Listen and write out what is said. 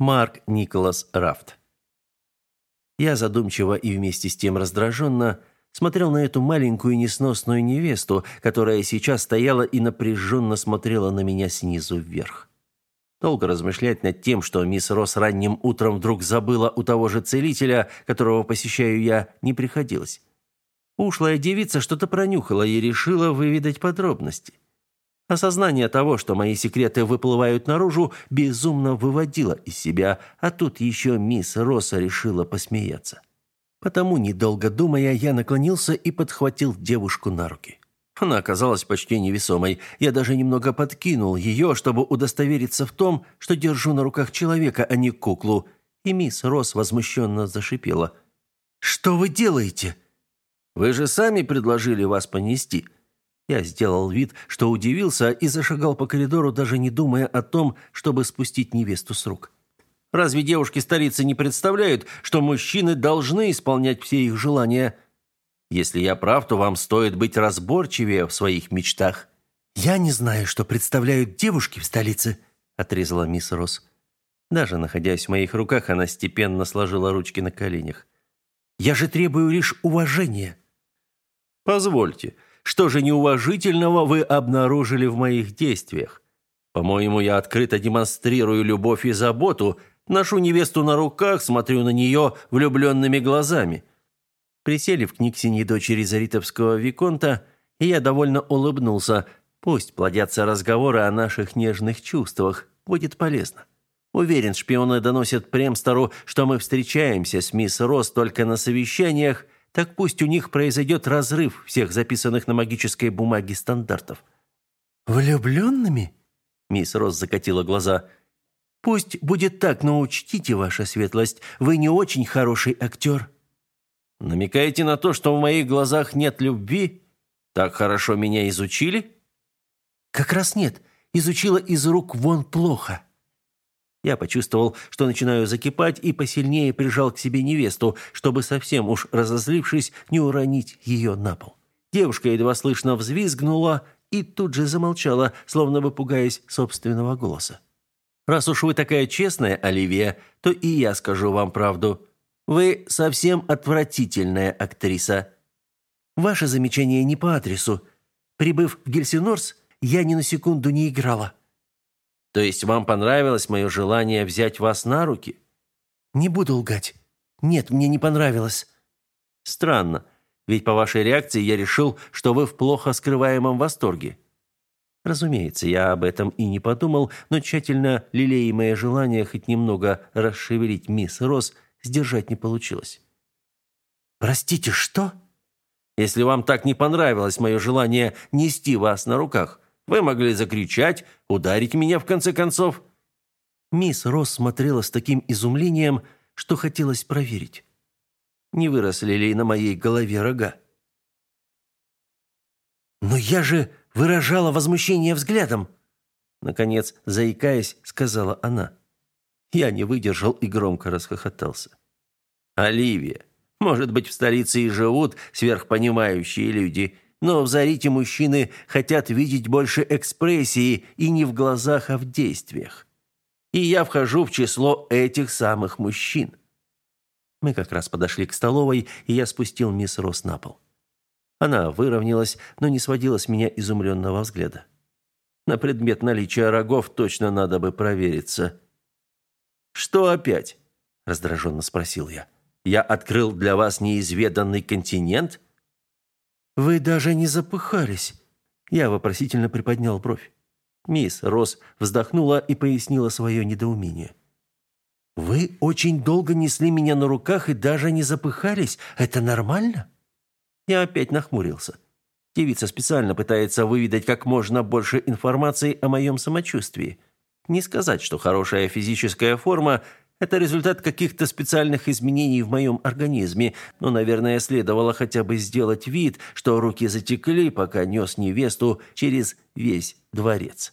Марк Николас Рафт. Я задумчиво и вместе с тем раздраженно смотрел на эту маленькую несносную невесту, которая сейчас стояла и напряженно смотрела на меня снизу вверх. Долго размышлять над тем, что мисс Росс ранним утром вдруг забыла у того же целителя, которого посещаю я, не приходилось. Ушлая девица что-то пронюхала и решила выведать подробности. Осознание того, что мои секреты выплывают наружу, безумно выводило из себя, а тут еще мисс Росса решила посмеяться. Потому, недолго думая, я наклонился и подхватил девушку на руки. Она оказалась почти невесомой. Я даже немного подкинул ее, чтобы удостовериться в том, что держу на руках человека, а не куклу. И мисс Росс возмущенно зашипела. «Что вы делаете?» «Вы же сами предложили вас понести», я сделал вид, что удивился и зашагал по коридору, даже не думая о том, чтобы спустить невесту с рук. Разве девушки столицы не представляют, что мужчины должны исполнять все их желания? Если я прав, то вам стоит быть разборчивее в своих мечтах. Я не знаю, что представляют девушки в столице, отрезала мисс Росс. Даже находясь в моих руках, она степенно сложила ручки на коленях. Я же требую лишь уважения. Позвольте, что же неуважительного вы обнаружили в моих действиях? По-моему, я открыто демонстрирую любовь и заботу, ношу невесту на руках, смотрю на нее влюбленными глазами. Присели в книгсине дочери Заритовского виконта, и я довольно улыбнулся. Пусть плодятся разговоры о наших нежных чувствах, будет полезно. Уверен, шпионы доносят Премстору, что мы встречаемся с мисс Росс только на совещаниях – так пусть у них произойдет разрыв всех записанных на магической бумаге стандартов. «Влюбленными?» Мисс Росс закатила глаза. «Пусть будет так, но учтите, ваша светлость, вы не очень хороший актер». «Намекаете на то, что в моих глазах нет любви? Так хорошо меня изучили?» «Как раз нет. Изучила из рук вон плохо». Я почувствовал, что начинаю закипать, и посильнее прижал к себе невесту, чтобы совсем уж разозлившись, не уронить ее на пол. Девушка едва слышно взвизгнула и тут же замолчала, словно бы пугаясь собственного голоса. «Раз уж вы такая честная, Оливия, то и я скажу вам правду. Вы совсем отвратительная актриса. Ваше замечание не по адресу. Прибыв в Гельсинорс, я ни на секунду не играла. То есть вам понравилось мое желание взять вас на руки? Не буду лгать. Нет, мне не понравилось. Странно, ведь по вашей реакции я решил, что вы в плохо скрываемом восторге. Разумеется, я об этом и не подумал, но тщательно лелеемое желание хоть немного расшевелить мисс Росс сдержать не получилось. «Простите, что?» «Если вам так не понравилось мое желание нести вас на руках, вы могли закричать, ударить меня в конце концов. Мисс Росс смотрела с таким изумлением, что хотелось проверить. Не выросли ли на моей голове рога? «Но я же выражала возмущение взглядом!» Наконец, заикаясь, сказала она. Я не выдержал и громко расхохотался. «Оливия, может быть, в столице и живут сверхпонимающие люди, но в Зарите мужчины хотят видеть больше экспрессии и не в глазах, а в действиях. И я вхожу в число этих самых мужчин. Мы как раз подошли к столовой, и я спустил мисс Росс на пол. Она выровнялась, но не сводила с меня изумленного взгляда. На предмет наличия рогов точно надо бы провериться. «Что опять?» – раздраженно спросил я. «Я открыл для вас неизведанный континент?» Вы даже не запыхались. Я вопросительно приподнял бровь. Мисс Росс вздохнула и пояснила свое недоумение. Вы очень долго несли меня на руках и даже не запыхались. Это нормально? Я опять нахмурился. Девица специально пытается выведать как можно больше информации о моем самочувствии. Не сказать, что хорошая физическая форма это результат каких-то специальных изменений в моем организме, но, наверное, следовало хотя бы сделать вид, что руки затекли, пока нес невесту через весь дворец.